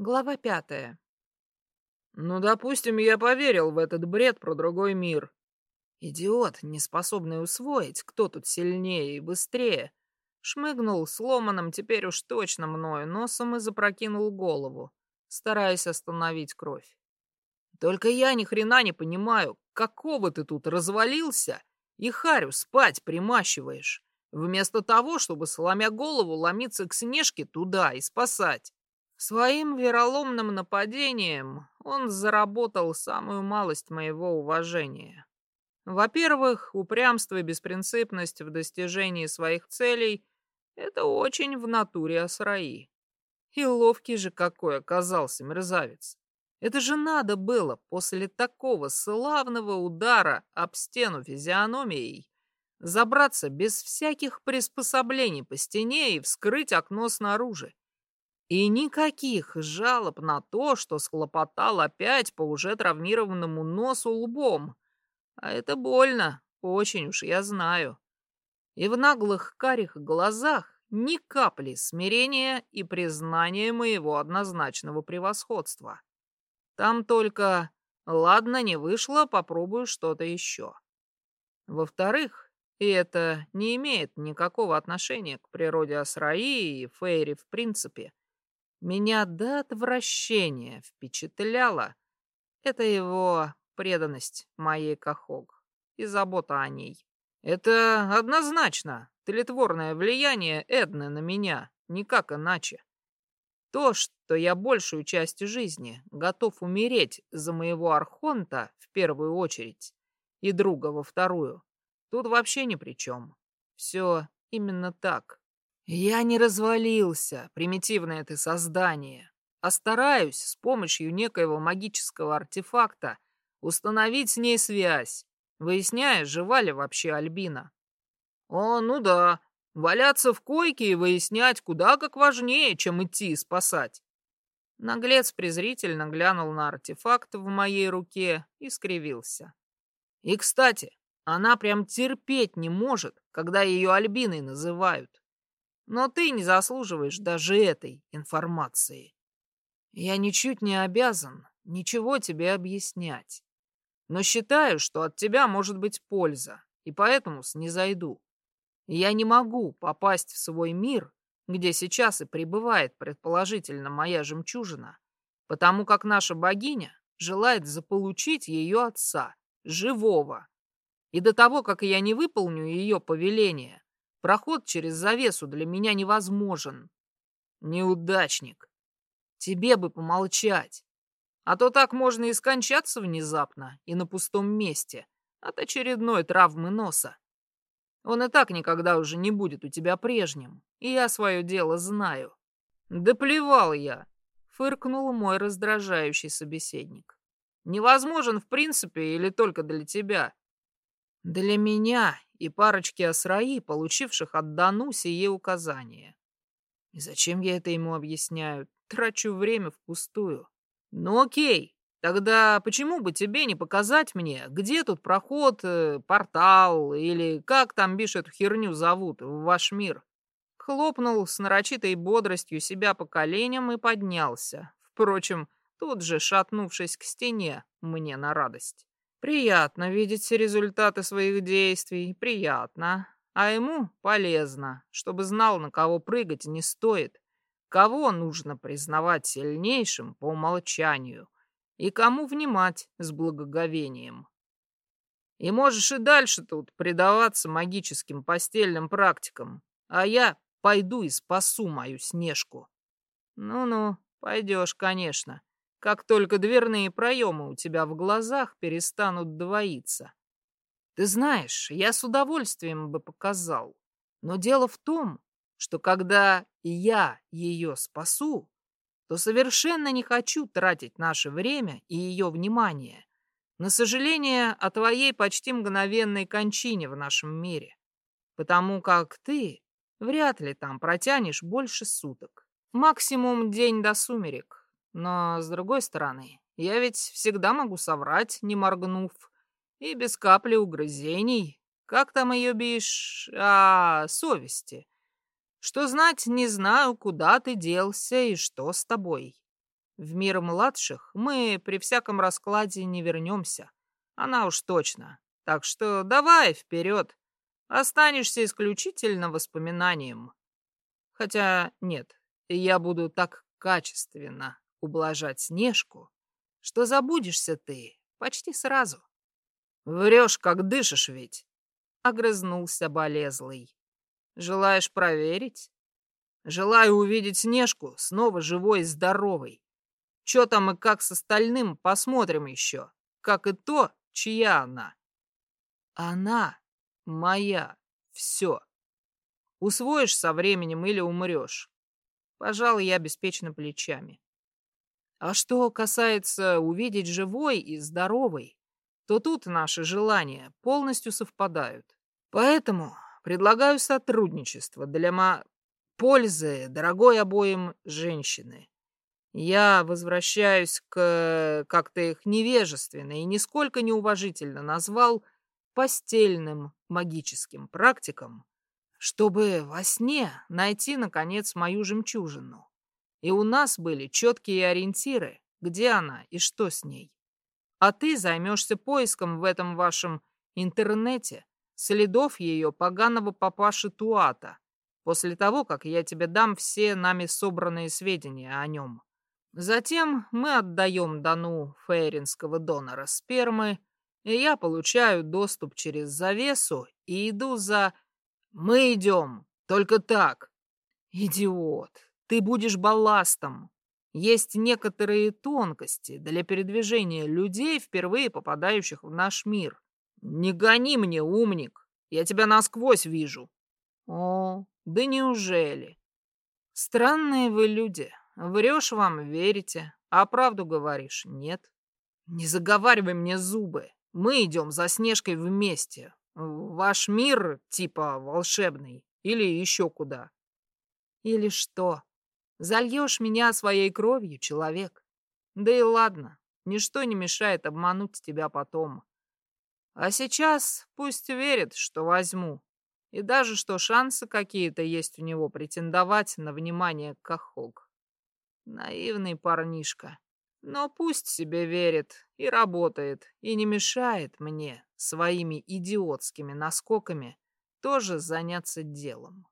Глава пятая. Ну, допустим, я поверил в этот бред про другой мир. Идиот, не способный усвоить, кто тут сильнее и быстрее, шмыгнул сломанным теперь уж точно мною носом и запрокинул голову, стараясь остановить кровь. Только я ни хрена не понимаю, какого ты тут развалился и Харю спать примащиваешь, вместо того, чтобы, сломя голову, ломиться к Снежке туда и спасать. Своим вероломным нападением он заработал самую малость моего уважения. Во-первых, упрямство и беспринципность в достижении своих целей — это очень в натуре Асраи. И ловкий же какой оказался мерзавец. Это же надо было после такого славного удара об стену физиономией забраться без всяких приспособлений по стене и вскрыть окно снаружи. И никаких жалоб на то, что схлопотал опять по уже травмированному носу лбом. А это больно, очень уж я знаю. И в наглых карих глазах ни капли смирения и признания моего однозначного превосходства. Там только «ладно, не вышло, попробую что-то еще». Во-вторых, и это не имеет никакого отношения к природе Асраи и Фейри в принципе, меня до отвращения впечатляла это его преданность моей Кахог и забота о ней. Это однозначно тлетворное влияние Эдны на меня, никак иначе. То, что я большую часть жизни готов умереть за моего Архонта в первую очередь и друга во вторую, тут вообще ни при чем. Все именно так. Я не развалился, примитивное ты создание, а стараюсь с помощью некоего магического артефакта установить с ней связь, выясняя, жива ли вообще Альбина. О, ну да, валяться в койке и выяснять куда как важнее, чем идти и спасать. Наглец презрительно глянул на артефакт в моей руке и скривился. И, кстати, она прям терпеть не может, когда ее Альбиной называют. Но ты не заслуживаешь даже этой информации. Я ничуть не обязан ничего тебе объяснять. Но считаю, что от тебя может быть польза, и поэтому снизойду. Я не могу попасть в свой мир, где сейчас и пребывает предположительно моя жемчужина, потому как наша богиня желает заполучить ее отца, живого. И до того, как я не выполню ее повеление, Проход через завесу для меня невозможен. Неудачник. Тебе бы помолчать. А то так можно и скончаться внезапно и на пустом месте от очередной травмы носа. Он и так никогда уже не будет у тебя прежним, и я свое дело знаю. Да плевал я, фыркнул мой раздражающий собеседник. Невозможен в принципе или только для тебя? Для меня и парочки осраи, получивших от Дану сие указания. И зачем я это ему объясняю? Трачу время впустую. Ну окей, тогда почему бы тебе не показать мне, где тут проход, э, портал или как там, бишь, эту херню зовут, в ваш мир? Хлопнул с нарочитой бодростью себя по коленям и поднялся. Впрочем, тут же шатнувшись к стене, мне на радость. Приятно видеть результаты своих действий, приятно. А ему полезно, чтобы знал, на кого прыгать не стоит, кого нужно признавать сильнейшим по умолчанию и кому внимать с благоговением. И можешь и дальше тут предаваться магическим постельным практикам, а я пойду и спасу мою Снежку. Ну-ну, пойдешь, конечно как только дверные проемы у тебя в глазах перестанут двоиться. Ты знаешь, я с удовольствием бы показал, но дело в том, что когда я ее спасу, то совершенно не хочу тратить наше время и ее внимание на сожаление о твоей почти мгновенной кончине в нашем мире, потому как ты вряд ли там протянешь больше суток. Максимум день до сумерек, но, с другой стороны, я ведь всегда могу соврать, не моргнув, и без капли угрызений. Как там ее бишь? А, совести. Что знать, не знаю, куда ты делся и что с тобой. В мир младших мы при всяком раскладе не вернемся. Она уж точно. Так что давай вперед. Останешься исключительно воспоминанием. Хотя нет, я буду так качественно ублажать Снежку, что забудешься ты почти сразу. Врешь, как дышишь ведь, — огрызнулся болезлый. Желаешь проверить? Желаю увидеть Снежку снова живой и здоровой. Чё там и как с остальным, посмотрим еще. Как и то, чья она. Она моя. Все. Усвоишь со временем или умрешь. Пожалуй, я беспечно плечами. А что касается увидеть живой и здоровой, то тут наши желания полностью совпадают. Поэтому предлагаю сотрудничество для ма... пользы дорогой обоим женщины. Я возвращаюсь к, как то их невежественно и нисколько неуважительно назвал, постельным магическим практикам, чтобы во сне найти, наконец, мою жемчужину. И у нас были четкие ориентиры, где она и что с ней. А ты займешься поиском в этом вашем интернете следов ее поганого папаши Туата, после того, как я тебе дам все нами собранные сведения о нем. Затем мы отдаем Дану фейринского донора спермы, и я получаю доступ через завесу и иду за... Мы идем, только так. Идиот, ты будешь балластом. Есть некоторые тонкости для передвижения людей, впервые попадающих в наш мир. Не гони мне, умник, я тебя насквозь вижу. О, да неужели? Странные вы люди. Врешь вам, верите, а правду говоришь, нет. Не заговаривай мне зубы. Мы идем за Снежкой вместе. Ваш мир типа волшебный. Или еще куда. Или что? Зальешь меня своей кровью, человек? Да и ладно, ничто не мешает обмануть тебя потом. А сейчас пусть верит, что возьму. И даже что шансы какие-то есть у него претендовать на внимание Кахог. Наивный парнишка. Но пусть себе верит и работает, и не мешает мне своими идиотскими наскоками тоже заняться делом.